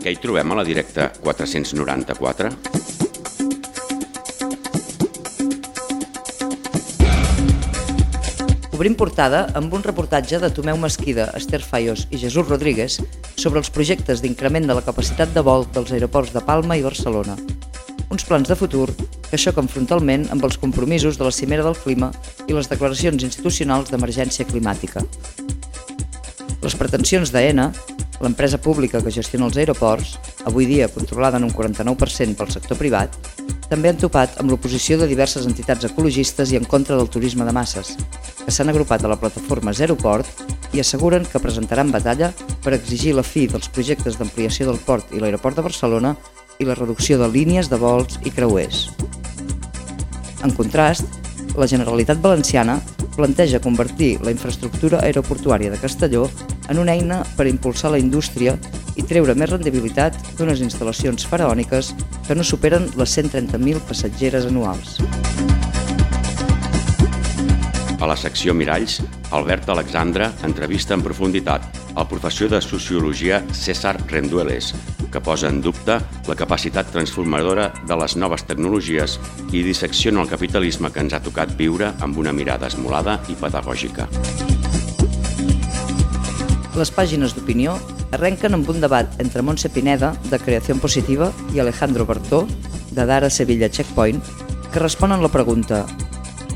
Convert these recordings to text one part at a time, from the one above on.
Què hi trobem a la directa 494? Obrim portada amb un reportatge de Tomeu Mesquida, Esther Fayos i Jesús Rodríguez sobre els projectes d'increment de la capacitat de vol dels aeroports de Palma i Barcelona. Uns plans de futur que xoquen frontalment amb els compromisos de la cimera del clima i les declaracions institucionals d'emergència climàtica. Les pretensions d'AENA, l'empresa pública que gestiona els aeroports, avui dia controlada en un 49% pel sector privat, també han topat amb l'oposició de diverses entitats ecologistes i en contra del turisme de masses, que s'han agrupat a la plataforma Zero Port i asseguren que presentaran batalla per exigir la fi dels projectes d'ampliació del port i l'aeroport de Barcelona i la reducció de línies de vols i creuers. En contrast, la Generalitat Valenciana planteja convertir la infraestructura aeroportuària de Castelló en una eina per impulsar la indústria i treure més rendibilitat d'unes instal·lacions faraòniques que no superen les 130.000 passatgeres anuals. A la secció Miralls, Albert Alexandre entrevista en profunditat el professor de Sociologia César Rendueles, que posa en dubte la capacitat transformadora de les noves tecnologies i dissecciona el capitalisme que ens ha tocat viure amb una mirada esmolada i pedagògica. Les pàgines d'opinió arrenquen amb un debat entre Montse Pineda, de Creació Positiva, i Alejandro Bertó, de Dara Sevilla Checkpoint, que responen la pregunta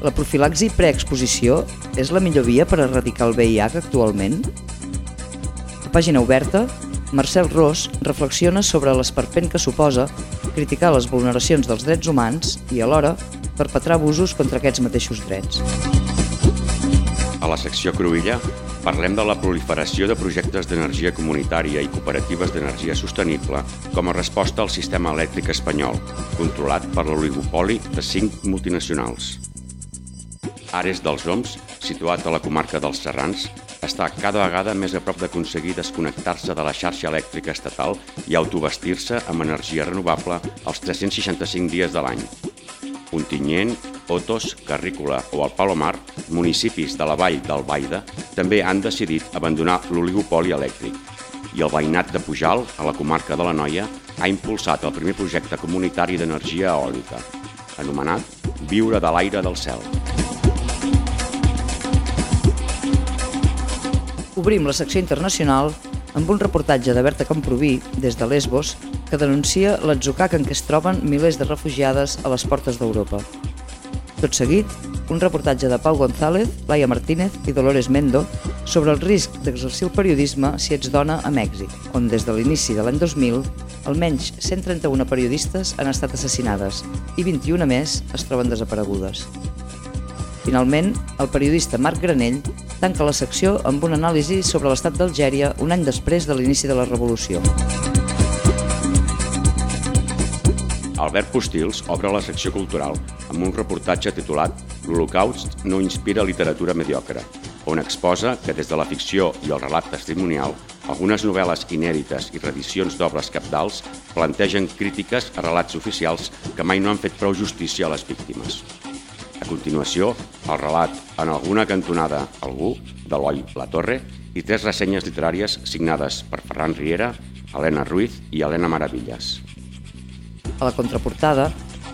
la profilaxi preexposició és la millor via per erradicar el VIH actualment? A pàgina oberta, Marcel Ros reflexiona sobre l'esperpent que suposa criticar les vulneracions dels drets humans i, alhora, perpetrar abusos contra aquests mateixos drets. A la secció Cruïlla parlem de la proliferació de projectes d'energia comunitària i cooperatives d'energia sostenible com a resposta al sistema elèctric espanyol, controlat per l'oligopoli de cinc multinacionals. Ares dels Oms, situat a la comarca dels Serrans, està cada vegada més a prop d'aconseguir desconnectar-se de la xarxa elèctrica estatal i autovestir-se amb energia renovable els 365 dies de l'any. Ontinyent, Otos, Carrícola o el Palomar, municipis de la vall del Baida, també han decidit abandonar l'oligopoli elèctric. I el veïnat de Pujal, a la comarca de la Noia, ha impulsat el primer projecte comunitari d'energia eòlica, anomenat Viure de l'aire del cel. Obrim la secció internacional amb un reportatge de Berta Camproví, des de Lesbos, que denuncia l'atzucac en què es troben milers de refugiades a les portes d'Europa. Tot seguit, un reportatge de Pau González, Laia Martínez i Dolores Mendo sobre el risc d'exercir el periodisme si ets dona a Mèxic, on des de l'inici de l'any 2000 almenys 131 periodistes han estat assassinades i 21 més es troben desaparegudes. Finalment, el periodista Marc Granell tanca la secció amb una anàlisi sobre l'estat d'Algèria un any després de l'inici de la revolució. Albert Postils obre la secció cultural amb un reportatge titulat L'Holocaust no inspira literatura mediocre, on exposa que des de la ficció i el relat testimonial, algunes novel·les inèdites i reedicions d'obres capdals plantegen crítiques a relats oficials que mai no han fet prou justícia a les víctimes. A continuació, el relat en alguna cantonada algú, d'Eloi La Torre, i tres ressenyes literàries signades per Ferran Riera, Helena Ruiz i Helena Maravillas. A la contraportada,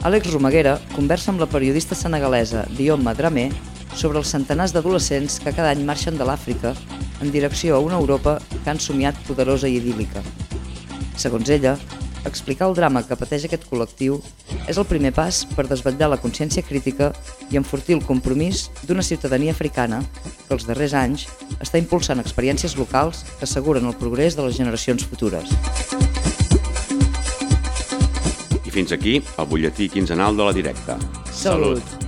Àlex Romaguera conversa amb la periodista senegalesa Dioma Dramé sobre els centenars d'adolescents que cada any marxen de l'Àfrica en direcció a una Europa que han somiat poderosa i idíl·lica. Segons ella, explicar el drama que pateix aquest col·lectiu és el primer pas per desvetllar la consciència crítica i enfortir el compromís d'una ciutadania africana que els darrers anys està impulsant experiències locals que asseguren el progrés de les generacions futures. I fins aquí el butlletí quinzenal de la directa. Salut!